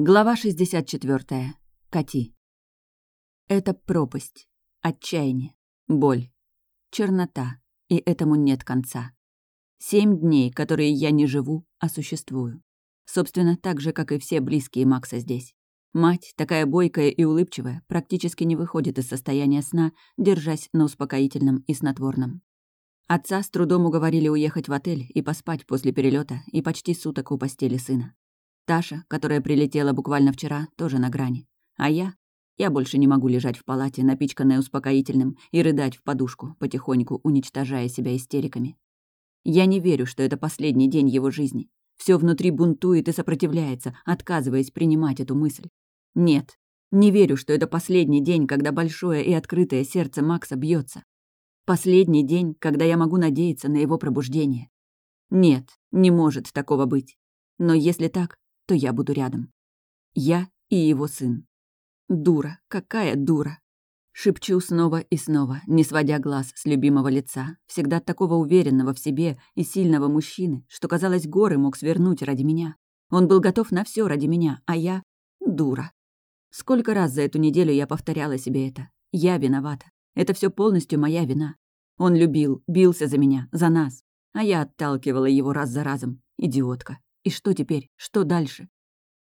Глава 64. Кати. Это пропасть, отчаяние, боль, чернота, и этому нет конца. Семь дней, которые я не живу, а существую. Собственно, так же, как и все близкие Макса здесь. Мать, такая бойкая и улыбчивая, практически не выходит из состояния сна, держась на успокоительном и снотворном. Отца с трудом уговорили уехать в отель и поспать после перелета и почти суток у постели сына. Таша, которая прилетела буквально вчера, тоже на грани. А я? Я больше не могу лежать в палате, напичканная успокоительным, и рыдать в подушку, потихоньку уничтожая себя истериками. Я не верю, что это последний день его жизни. Все внутри бунтует и сопротивляется, отказываясь принимать эту мысль. Нет, не верю, что это последний день, когда большое и открытое сердце Макса бьется. Последний день, когда я могу надеяться на его пробуждение. Нет, не может такого быть. Но если так, то я буду рядом. Я и его сын. Дура, какая дура. Шепчу снова и снова, не сводя глаз с любимого лица, всегда такого уверенного в себе и сильного мужчины, что, казалось, горы мог свернуть ради меня. Он был готов на все ради меня, а я — дура. Сколько раз за эту неделю я повторяла себе это. Я виновата. Это все полностью моя вина. Он любил, бился за меня, за нас. А я отталкивала его раз за разом. Идиотка. И что теперь? Что дальше?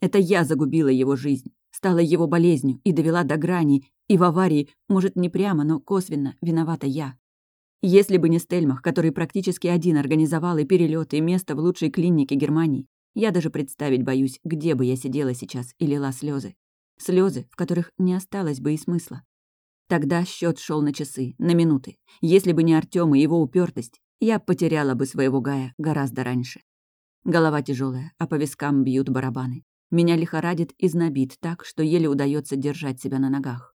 Это я загубила его жизнь, стала его болезнью и довела до грани, и в аварии, может, не прямо, но косвенно, виновата я. Если бы не Стельмах, который практически один организовал и перелет, и место в лучшей клинике Германии, я даже представить боюсь, где бы я сидела сейчас и лила слезы. Слезы, в которых не осталось бы и смысла. Тогда счет шел на часы, на минуты. Если бы не Артём и его упертость, я потеряла бы своего Гая гораздо раньше. Голова тяжелая, а по вискам бьют барабаны. Меня лихорадит и знобит так, что еле удается держать себя на ногах.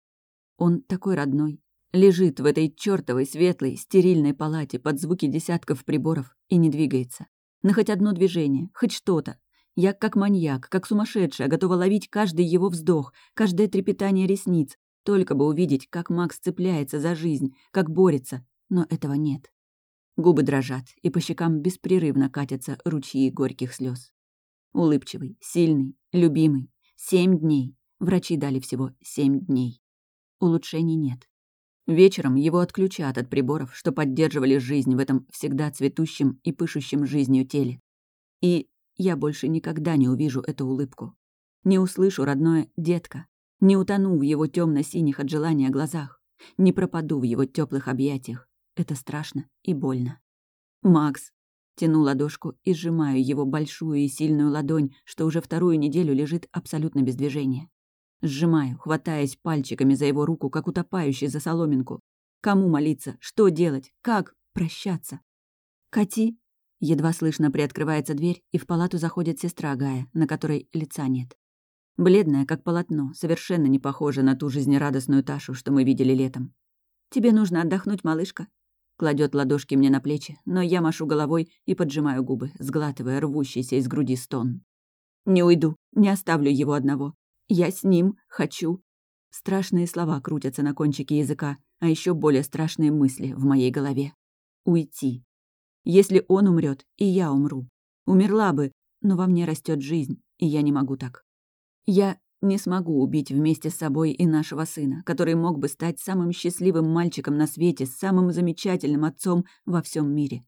Он такой родной. Лежит в этой чёртовой светлой, стерильной палате под звуки десятков приборов и не двигается. На хоть одно движение, хоть что-то. Я как маньяк, как сумасшедшая, готова ловить каждый его вздох, каждое трепетание ресниц, только бы увидеть, как Макс цепляется за жизнь, как борется, но этого нет. Губы дрожат, и по щекам беспрерывно катятся ручьи горьких слез. Улыбчивый, сильный, любимый. Семь дней. Врачи дали всего семь дней. Улучшений нет. Вечером его отключат от приборов, что поддерживали жизнь в этом всегда цветущем и пышущем жизнью теле. И я больше никогда не увижу эту улыбку. Не услышу родное «детка», не утону в его темно синих от желания глазах, не пропаду в его теплых объятиях, это страшно и больно. «Макс!» Тяну ладошку и сжимаю его большую и сильную ладонь, что уже вторую неделю лежит абсолютно без движения. Сжимаю, хватаясь пальчиками за его руку, как утопающий за соломинку. Кому молиться? Что делать? Как прощаться? «Кати!» Едва слышно приоткрывается дверь, и в палату заходит сестра Гая, на которой лица нет. Бледная, как полотно, совершенно не похожа на ту жизнерадостную Ташу, что мы видели летом. «Тебе нужно отдохнуть, малышка», Кладет ладошки мне на плечи, но я машу головой и поджимаю губы, сглатывая рвущийся из груди стон. «Не уйду, не оставлю его одного. Я с ним хочу». Страшные слова крутятся на кончике языка, а еще более страшные мысли в моей голове. Уйти. Если он умрет, и я умру. Умерла бы, но во мне растет жизнь, и я не могу так. Я не смогу убить вместе с собой и нашего сына, который мог бы стать самым счастливым мальчиком на свете, самым замечательным отцом во всем мире.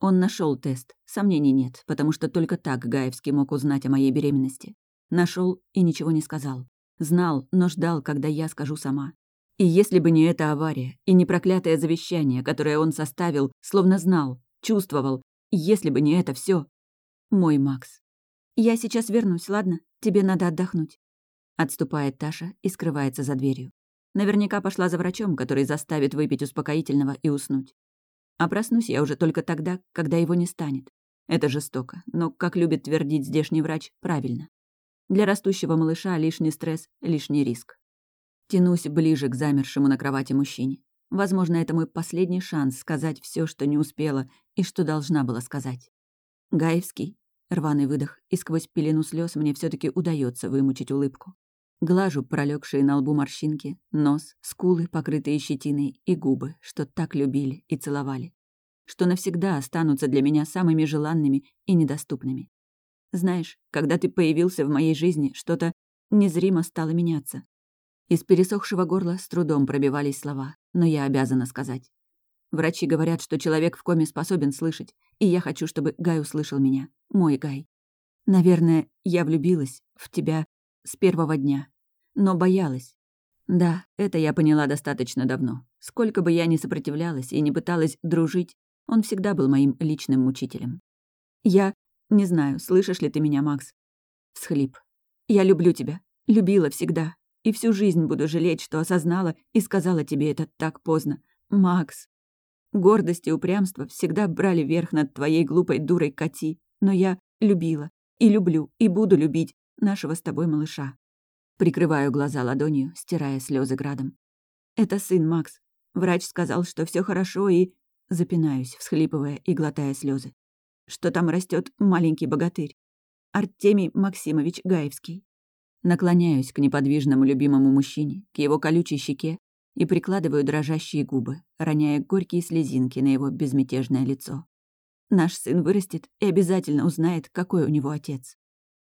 Он нашел тест, сомнений нет, потому что только так Гаевский мог узнать о моей беременности. Нашел и ничего не сказал. Знал, но ждал, когда я скажу сама. И если бы не эта авария, и не проклятое завещание, которое он составил, словно знал, чувствовал, если бы не это все, Мой Макс. Я сейчас вернусь, ладно? Тебе надо отдохнуть. Отступает Таша и скрывается за дверью. Наверняка пошла за врачом, который заставит выпить успокоительного и уснуть. А проснусь я уже только тогда, когда его не станет. Это жестоко, но, как любит твердить здешний врач, правильно. Для растущего малыша лишний стресс, лишний риск. Тянусь ближе к замершему на кровати мужчине. Возможно, это мой последний шанс сказать все, что не успела и что должна была сказать. Гаевский. Рваный выдох, и сквозь пелену слез мне все таки удается вымучить улыбку. Глажу пролегшие на лбу морщинки, нос, скулы, покрытые щетиной, и губы, что так любили и целовали. Что навсегда останутся для меня самыми желанными и недоступными. Знаешь, когда ты появился в моей жизни, что-то незримо стало меняться. Из пересохшего горла с трудом пробивались слова, но я обязана сказать. Врачи говорят, что человек в коме способен слышать, и я хочу, чтобы Гай услышал меня. Мой Гай. Наверное, я влюбилась в тебя с первого дня. Но боялась. Да, это я поняла достаточно давно. Сколько бы я ни сопротивлялась и не пыталась дружить, он всегда был моим личным мучителем. Я не знаю, слышишь ли ты меня, Макс? Всхлип. Я люблю тебя. Любила всегда. И всю жизнь буду жалеть, что осознала и сказала тебе это так поздно. Макс. Гордость и упрямство всегда брали верх над твоей глупой дурой Кати. Но я любила. И люблю. И буду любить нашего с тобой малыша. Прикрываю глаза ладонью, стирая слезы градом. Это сын Макс. Врач сказал, что все хорошо, и... Запинаюсь, всхлипывая и глотая слезы. Что там растет маленький богатырь. Артемий Максимович Гаевский. Наклоняюсь к неподвижному любимому мужчине, к его колючей щеке и прикладываю дрожащие губы, роняя горькие слезинки на его безмятежное лицо. Наш сын вырастет и обязательно узнает, какой у него отец.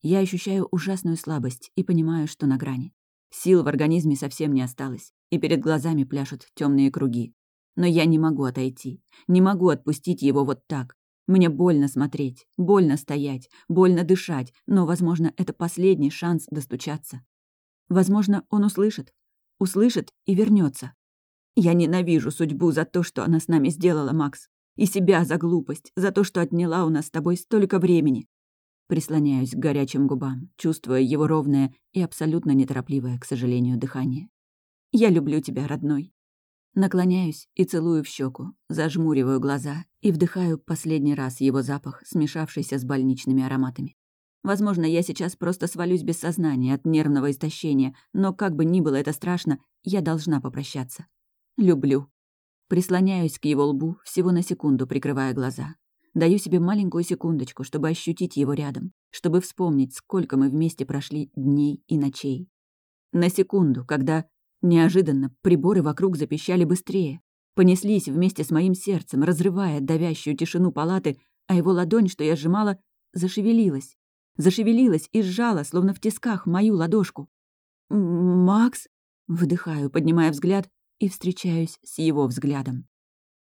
Я ощущаю ужасную слабость и понимаю, что на грани. Сил в организме совсем не осталось, и перед глазами пляшут темные круги. Но я не могу отойти, не могу отпустить его вот так. Мне больно смотреть, больно стоять, больно дышать, но, возможно, это последний шанс достучаться. Возможно, он услышит, услышит и вернется. Я ненавижу судьбу за то, что она с нами сделала, Макс. И себя за глупость, за то, что отняла у нас с тобой столько времени. Прислоняюсь к горячим губам, чувствуя его ровное и абсолютно неторопливое, к сожалению, дыхание. «Я люблю тебя, родной». Наклоняюсь и целую в щеку, зажмуриваю глаза и вдыхаю последний раз его запах, смешавшийся с больничными ароматами. Возможно, я сейчас просто свалюсь без сознания от нервного истощения, но как бы ни было это страшно, я должна попрощаться. Люблю. Прислоняюсь к его лбу, всего на секунду прикрывая глаза. Даю себе маленькую секундочку, чтобы ощутить его рядом, чтобы вспомнить, сколько мы вместе прошли дней и ночей. На секунду, когда неожиданно приборы вокруг запищали быстрее, понеслись вместе с моим сердцем, разрывая давящую тишину палаты, а его ладонь, что я сжимала, зашевелилась. Зашевелилась и сжала, словно в тисках, мою ладошку. «Макс?» — выдыхаю, поднимая взгляд, и встречаюсь с его взглядом.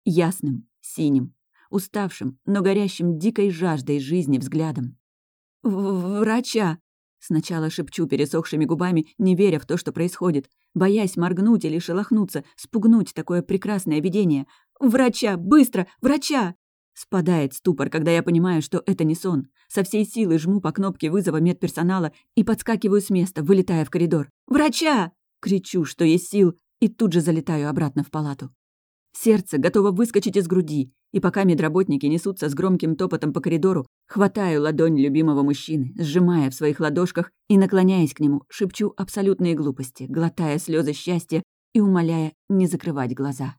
Ясным, синим, уставшим, но горящим дикой жаждой жизни взглядом. «Врача!» Сначала шепчу пересохшими губами, не веря в то, что происходит, боясь моргнуть или шелохнуться, спугнуть такое прекрасное видение. «Врача! Быстро! Врача!» Спадает ступор, когда я понимаю, что это не сон. Со всей силы жму по кнопке вызова медперсонала и подскакиваю с места, вылетая в коридор. «Врача!» Кричу, что есть сил, и тут же залетаю обратно в палату. Сердце готово выскочить из груди, и пока медработники несутся с громким топотом по коридору, хватаю ладонь любимого мужчины, сжимая в своих ладошках и, наклоняясь к нему, шепчу абсолютные глупости, глотая слезы счастья и умоляя не закрывать глаза.